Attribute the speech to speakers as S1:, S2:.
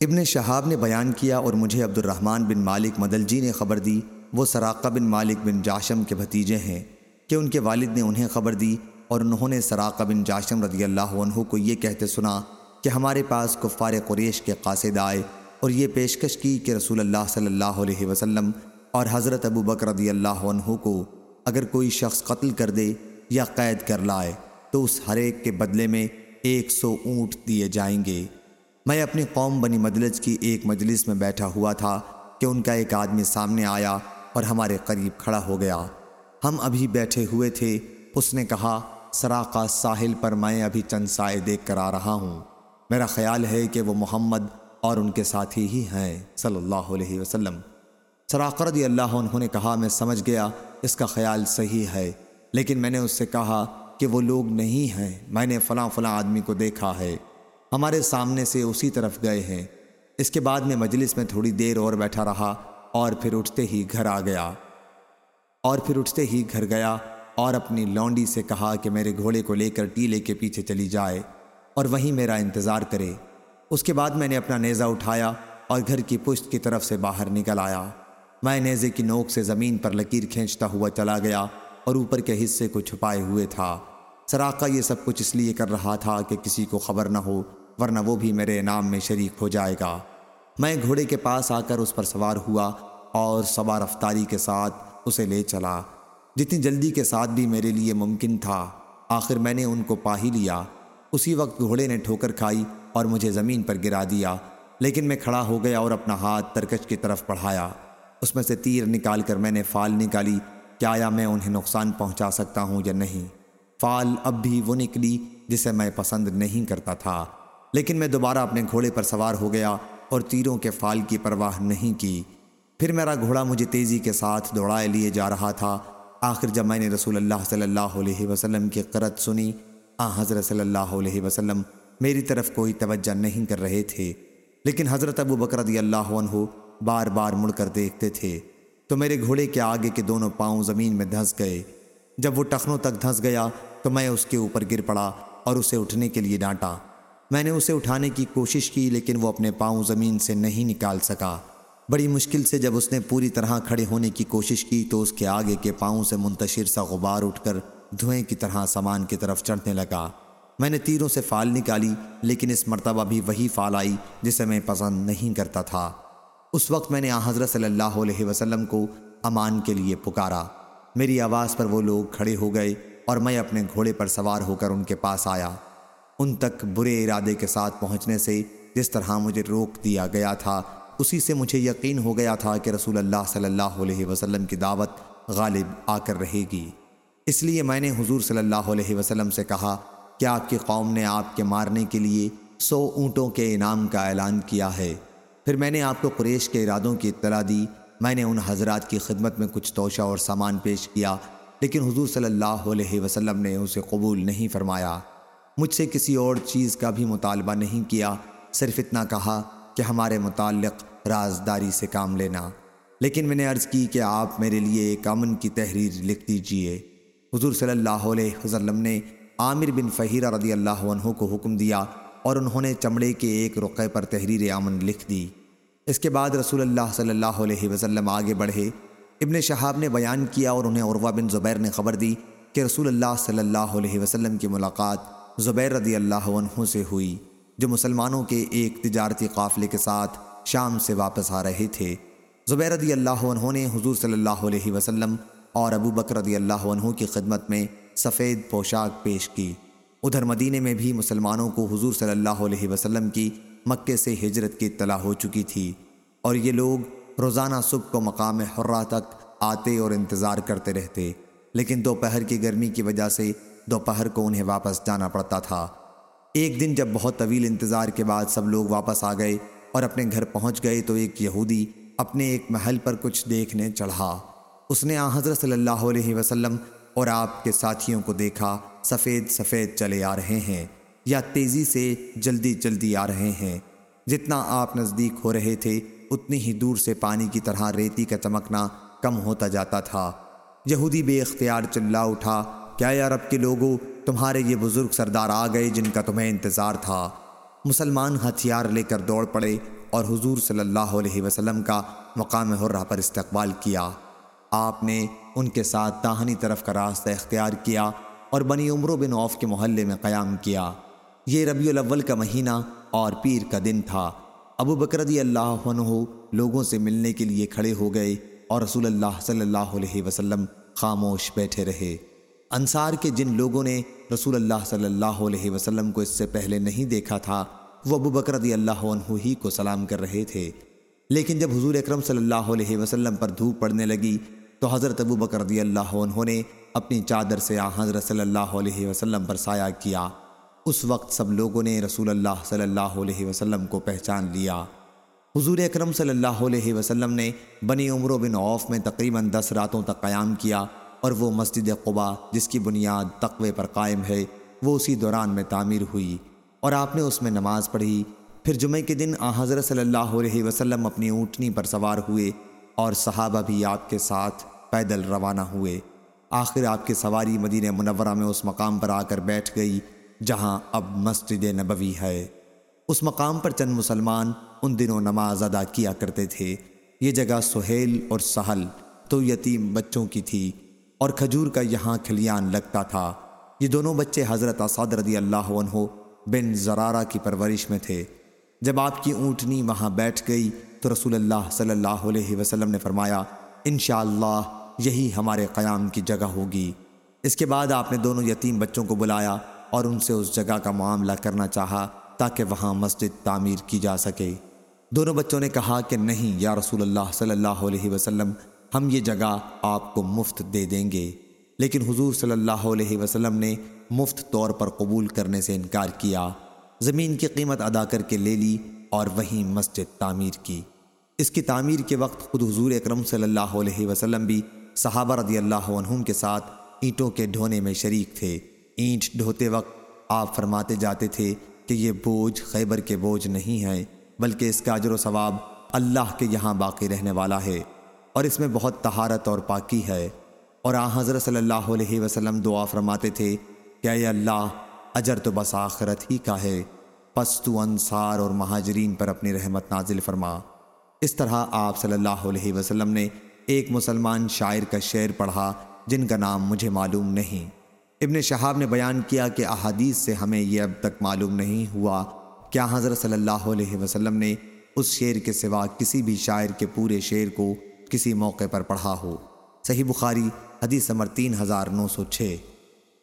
S1: ابن شہاب نے بیان کیا اور مجھے عبد الرحمن بن مالک مدلجی نے خبر دی، وہ سراقہ بن مالک بن جاشم کے بھتیجے ہیں کہ ان کے والد نے انہیں خبر دی اور انہوں نے سراقہ بن جاشم رضی اللہ عنہ کو یہ کہتے سنا کہ ہمارے پاس کفار قریش کے قاصد آئے اور یہ پیشکش کی کہ رسول اللہ صلی اللہ علیہ وسلم اور حضرت ابو بکر رضی اللہ عنہ کو اگر کوئی شخص قتل کر دے یا قید کر لائے تو اس ہر ایک کے بدلے میں ایک سو اونٹ دیے جائیں گے۔ میں اپنی قوم بنی مدلج کی ایک مجلس میں بیٹھا ہوا تھا کہ ان کا ایک آدمی سامنے آیا اور ہمارے قریب کھڑا ہو گیا۔ ہم ابھی بیٹھے ہوئے تھے۔ اس نے کہا، سراقہ ساحل پر میں ابھی چند سائے دیکھ کر آ رہا ہوں۔ میرا خیال ہے کہ وہ محمد اور ان کے ساتھی ہی ہیں۔ صلی اللہ علیہ وسلم۔ سراقہ رضی اللہ عنہ نے کہا، میں سمجھ گیا، اس کا خیال صحیح ہے۔ لیکن میں نے اس سے کہا کہ وہ لوگ نہیں ہیں۔ میں نے فلاں فلاں آدمی کو دیکھا ہے۔ ہمارے سامنے سے اسی طرف گئے ہیں۔ اس کے بعد میں مجلس میں تھوڑی دیر اور بیٹھا رہا اور پھر اٹھتے ہی گھر آ گیا۔ اور پھر اٹھتے ہی گھر گیا اور اپنی لونڈی سے کہا کہ میرے گھوڑے کو لے کر ٹیلے کے پیچھے چلی جائے اور وہیں میرا انتظار کرے۔ اس کے بعد میں نے اپنا نیزہ اٹھایا اور گھر کی پشت کی طرف سے باہر نکل آیا۔ میں نیزے کی نوک سے زمین پر لکیر کھینچتا ہوا چلا گیا اور اوپر کے حصے کو چھپائے ہوئے تھا۔ سراقہ یہ سب کچھ اس لیے کر رہا تھا کہ کسی کو خبر نہ ہو ورنہ وہ بھی میرے انعام میں شریک ہو جائے گا۔ میں گھوڑے کے پاس آ کر اس پر سوار ہوا اور سوار رفتاری کے ساتھ اسے لے چلا۔ جتنی جلدی کے ساتھ بھی میرے لیے ممکن تھا، آخر میں نے ان کو پا ہی لیا۔ اسی وقت گھوڑے نے ٹھوکر کھائی اور مجھے زمین پر گرا دیا، لیکن میں کھڑا ہو گیا اور اپنا ہاتھ ترکش کی طرف بڑھایا۔ اس میں سے تیر نکال کر میں نے فال نکالی کہ آیا میں انہیں نقصان پہنچا سکتا ہوں یا نہیں؟ فال اب بھی وہ نکلی جسے میں پسند نہیں کرتا تھا۔ لیکن میں دوبارہ اپنے گھوڑے پر سوار ہو گیا اور تیروں کے فال کی پرواہ نہیں کی۔ پھر میرا گھوڑا مجھے تیزی کے ساتھ دوڑائے لیے جا رہا تھا۔ آخر جب میں نے رسول اللہ صلی اللہ علیہ وسلم کی قرت سنی، آ، حضرت صلی اللہ علیہ وسلم میری طرف کوئی توجہ نہیں کر رہے تھے۔ لیکن حضرت ابو بکر رضی اللہ عنہ بار بار مڑ کر دیکھتے تھے۔ تو میرے گھوڑے کے آگے کے دونوں پاؤں زمین میں دھنس گئے۔ جب وہ ٹخنوں تک دھنس گیا تو میں اس کے اوپر گر پڑا اور اسے اٹھنے کے لیے ڈانٹا۔ میں نے اسے اٹھانے کی کوشش کی لیکن وہ اپنے پاؤں زمین سے نہیں نکال سکا۔ بڑی مشکل سے جب اس نے پوری طرح کھڑے ہونے کی کوشش کی تو اس کے آگے کے پاؤں سے منتشر سا غبار اٹھ کر دھوئیں کی طرح سامان کی طرف چڑھنے لگا۔ میں نے تیروں سے فال نکالی لیکن اس مرتبہ بھی وہی فال آئی جسے میں پسند نہیں کرتا تھا۔ اس وقت میں نے حضرت صلی اللہ علیہ وسلم کو امان کے لیے پکارا۔ میری آواز پر وہ لوگ کھڑے ہو گئے اور میں اپنے گھوڑے پر سوار ہو کر ان کے پاس آیا۔ ان تک برے ارادے کے ساتھ پہنچنے سے جس طرح مجھے روک دیا گیا تھا، اسی سے مجھے یقین ہو گیا تھا کہ رسول اللہ صلی اللہ علیہ وسلم کی دعوت غالب آ کر رہے گی۔ اس لیے میں نے حضور صلی اللہ علیہ وسلم سے کہا کہ آپ کی قوم نے آپ کے مارنے کے لیے سو اونٹوں کے انعام کا اعلان کیا ہے؟ پھر میں نے آپ کو قریش کے ارادوں کی اطلاع دی۔ میں نے ان حضرات کی خدمت میں کچھ توشہ اور سامان پیش کیا، لیکن حضور صلی اللہ علیہ وسلم نے اسے قبول نہیں فرمایا۔ مجھ سے کسی اور چیز کا بھی مطالبہ نہیں کیا، صرف اتنا کہا کہ ہمارے متعلق رازداری سے کام لینا۔ لیکن میں نے عرض کی کہ آپ میرے لیے ایک امن کی تحریر لکھ دیجیے۔ حضور صلی اللہ علیہ وسلم نے عامر بن فہیرہ رضی اللہ عنہ کو حکم دیا اور انہوں نے چمڑے کے ایک رقعے پر تحریر امن لکھ دی۔ اس کے بعد رسول اللہ صلی اللہ علیہ وسلم آگے بڑھے۔ ابن شہاب نے بیان کیا اور انہیں عروہ بن زبیر نے خبر دی کہ رسول اللہ صلی اللہ علیہ وسلم کی ملاقات زبیر رضی اللہ عنہ سے ہوئی، جو مسلمانوں کے ایک تجارتی قافلے کے ساتھ شام سے واپس آ رہے تھے۔ زبیر رضی اللہ عنہ نے حضور صلی اللہ علیہ وسلم اور ابو بکر رضی اللہ عنہ کی خدمت میں سفید پوشاک پیش کی۔ ادھر مدینے میں بھی مسلمانوں کو حضور صلی اللہ علیہ وسلم کی مکے سے ہجرت کی اطلاع ہو چکی تھی۔ اور یہ لوگ روزانہ صبح کو مقام حرہ تک آتے اور انتظار کرتے رہتے۔ لیکن دوپہر کی گرمی کی وجہ سے دوپہر کو انہیں واپس جانا پڑتا تھا۔ ایک دن جب بہت طویل انتظار کے بعد سب لوگ واپس آ گئے اور اپنے گھر پہنچ گئے تو ایک یہودی اپنے ایک محل پر کچھ دیکھنے چڑھا۔ اس نے آ حضرت صلی اللہ علیہ وسلم اور آپ کے ساتھیوں کو دیکھا، سفید سفید چلے آ رہے ہیں یا تیزی سے جلدی جلدی آ رہے ہیں۔ جتنا آپ نزدیک ہو رہے تھے، اتنی ہی دور سے پانی کی طرح ریتی کا چمکنا کم ہوتا جاتا تھا۔ یہودی بے اختیار چلا اٹھا کیا یا کے لوگوں تمہارے یہ بزرگ سردار آ گئے جن کا تمہیں انتظار تھا؟ مسلمان ہتھیار لے کر دوڑ پڑے اور حضور صلی اللہ علیہ وسلم کا مقام حرہ پر استقبال کیا۔ آپ نے ان کے ساتھ تاہنی طرف کا راستہ اختیار کیا اور بنی عمرو بن عوف کے محلے میں قیام کیا۔ یہ ربیع الاول کا مہینہ اور پیر کا دن تھا۔ ابو بکردی اللہ عنہ لوگوں سے ملنے کے لیے کھڑے ہو گئے اور رسول اللہ صلی اللہ علیہ وسلم خاموش بیٹھے رہے۔ انصار کے جن لوگوں نے رسول اللہ صلی اللہ علیہ وسلم کو اس سے پہلے نہیں دیکھا تھا، وہ ابو بکر رضی اللہ عنہ ہی کو سلام کر رہے تھے۔ لیکن جب حضور اکرم صلی اللہ علیہ وسلم پر دھوپ پڑنے لگی، تو حضرت ابو بکر رضی اللہ عنہ نے اپنی چادر سے آ حضرت صلی اللہ علیہ وسلم پر سایہ کیا۔ اس وقت سب لوگوں نے رسول اللہ صلی اللہ علیہ وسلم کو پہچان لیا۔ حضور اکرم صلی اللہ علیہ وسلم نے بنی عمر بن عوف میں تقریباً دس راتوں تک قیام کیا۔ اور وہ مسجد قبا جس کی بنیاد تقوی پر قائم ہے، وہ اسی دوران میں تعمیر ہوئی اور آپ نے اس میں نماز پڑھی۔ پھر جمعہ کے دن آ حضرت صلی اللہ علیہ وسلم اپنی اونٹنی پر سوار ہوئے اور صحابہ بھی آپ کے ساتھ پیدل روانہ ہوئے۔ آخر آپ کی سواری مدینہ منورہ میں اس مقام پر آ کر بیٹھ گئی، جہاں اب مسجد نبوی ہے۔ اس مقام پر چند مسلمان ان دنوں نماز ادا کیا کرتے تھے۔ یہ جگہ سہیل اور سہل، تو یتیم بچوں کی تھی۔ اور کھجور کا یہاں کھلیان لگتا تھا۔ یہ دونوں بچے حضرت اسعد رضی اللہ عنہ بن زرارہ کی پرورش میں تھے۔ جب آپ کی اونٹنی وہاں بیٹھ گئی تو رسول اللہ صلی اللہ علیہ وسلم نے فرمایا، انشاءاللہ یہی ہمارے قیام کی جگہ ہوگی۔ اس کے بعد آپ نے دونوں یتیم بچوں کو بلایا اور ان سے اس جگہ کا معاملہ کرنا چاہا تاکہ وہاں مسجد تعمیر کی جا سکے۔ دونوں بچوں نے کہا کہ نہیں یا رسول اللہ صلی اللہ علیہ وسلم ہم یہ جگہ آپ کو مفت دے دیں گے۔ لیکن حضور صلی اللہ علیہ وسلم نے مفت طور پر قبول کرنے سے انکار کیا۔ زمین کی قیمت ادا کر کے لے لی اور وہیں مسجد تعمیر کی۔ اس کی تعمیر کے وقت خود حضور اکرم صلی اللہ علیہ وسلم بھی صحابہ رضی اللہ عنہم کے ساتھ اینٹوں کے ڈھونے میں شریک تھے۔ اینٹ ڈھوتے وقت آپ فرماتے جاتے تھے کہ یہ بوجھ خیبر کے بوجھ نہیں ہے بلکہ اس کا اجر و ثواب اللہ کے یہاں باقی رہنے والا ہے۔ اور اس میں بہت طہارت اور پاکی ہے۔ اور آ حضرت صلی اللہ علیہ وسلم دعا فرماتے تھے کہ اے اللہ، اجر تو بس آخرت ہی کا ہے۔ پس تو انصار اور مہاجرین پر اپنی رحمت نازل فرما۔ اس طرح آپ صلی اللہ علیہ وسلم نے ایک مسلمان شاعر کا شعر پڑھا جن کا نام مجھے معلوم نہیں۔ ابن شہاب نے بیان کیا کہ احادیث سے ہمیں یہ اب تک معلوم نہیں ہوا کیا حضرت صلی اللہ علیہ وسلم نے اس شعر کے سوا کسی بھی شاعر کے پورے شعر کو کسی موقع پر پڑھا ہو۔ صحیح بخاری حدیث نمبر تین ہزار نو سو چھ۔